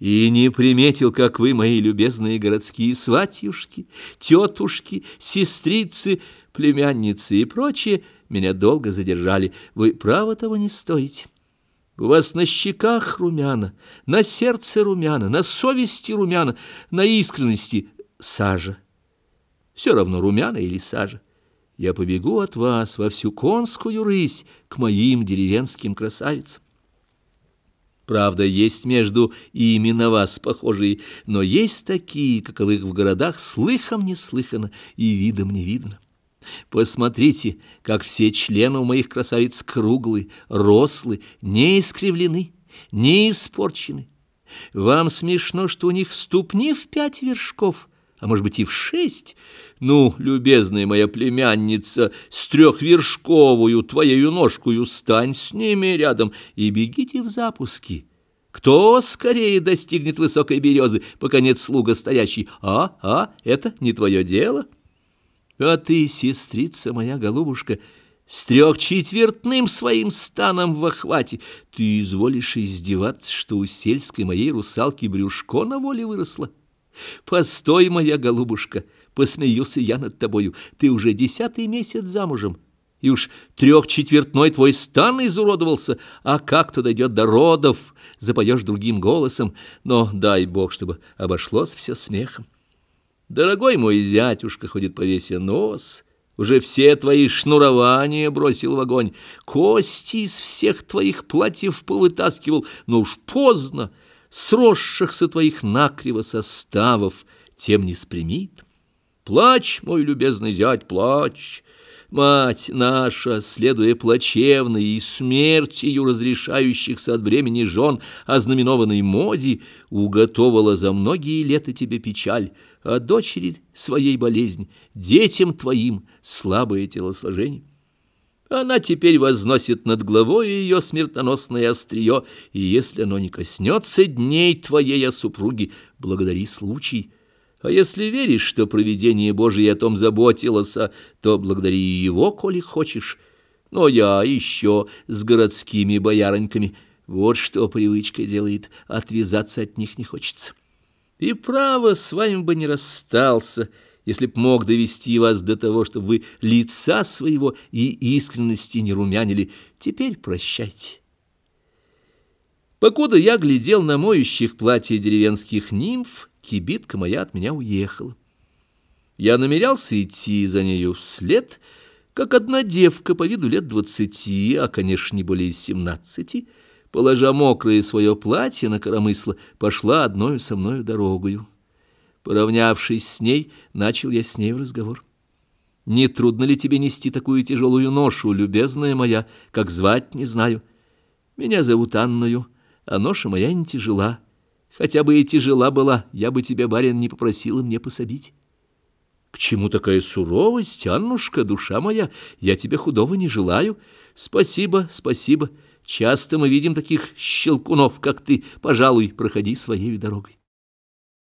И не приметил, как вы, мои любезные городские сватьюшки, тетушки, сестрицы, племянницы и прочие, меня долго задержали. Вы право того не стоите. У вас на щеках румяна, на сердце румяна, на совести румяна, на искренности сажа. Все равно румяна или сажа. Я побегу от вас во всю конскую рысь к моим деревенским красавицам. Правда, есть между ими на вас похожие, но есть такие, каковых в городах слыхом не слыхано и видом не видно. Посмотрите, как все члены моих красавиц круглые, рослые, не искривлены, не испорчены. Вам смешно, что у них ступни в пять вершков, а может быть и в шесть. Ну, любезная моя племянница, с трехвершковую твоею ножкою стань с ними рядом и бегите в запуски. Кто скорее достигнет высокой березы, пока нет слуга стоящий? А, а, это не твое дело?» А ты, сестрица моя голубушка, с трехчетвертным своим станом в охвате, ты изволишь издеваться, что у сельской моей русалки брюшко на воле выросло. Постой, моя голубушка, посмеюсь я над тобою, ты уже десятый месяц замужем, и уж трехчетвертной твой стан изуродовался, а как-то дойдет до родов, запоешь другим голосом, но дай Бог, чтобы обошлось все смехом. Дорогой мой зятюшка ходит повеся нос, уже все твои шнурования бросил в огонь, кости из всех твоих платьев повытаскивал, но уж поздно, сросшихся твоих накриво составов тем не спрямит. Плачь, мой любезный зять, плачь, Мать наша, следуя плачевной и смертью разрешающихся от бремени жен ознаменованной моде, уготовала за многие лета тебе печаль, а дочери своей болезнь, детям твоим слабое телосложение. Она теперь возносит над головой ее смертоносное острие, и если оно не коснется дней твоей о супруге, благодари случай — а если веришь, что провидение Божие о том заботилось, то благодари его, коли хочешь. Но я еще с городскими боярыньками. Вот что привычка делает, отвязаться от них не хочется. И право, с вами бы не расстался, если б мог довести вас до того, чтобы вы лица своего и искренности не румянили. Теперь прощайте. Покуда я глядел на моющих платья деревенских нимф, кибитка моя от меня уехала. Я намерялся идти за нею вслед, как одна девка по виду лет двадцати, а, конечно, не более семнадцати, положа мокрое свое платье на коромысло, пошла одною со мною дорогою. Поравнявшись с ней, начал я с ней разговор. «Не трудно ли тебе нести такую тяжелую ношу, любезная моя, как звать не знаю? Меня зовут Анною, а ноша моя не тяжела». Хотя бы и тяжела была, я бы тебя, барин, не попросила мне пособить. К чему такая суровость, Аннушка, душа моя? Я тебе худого не желаю. Спасибо, спасибо. Часто мы видим таких щелкунов, как ты. Пожалуй, проходи своей дорогой.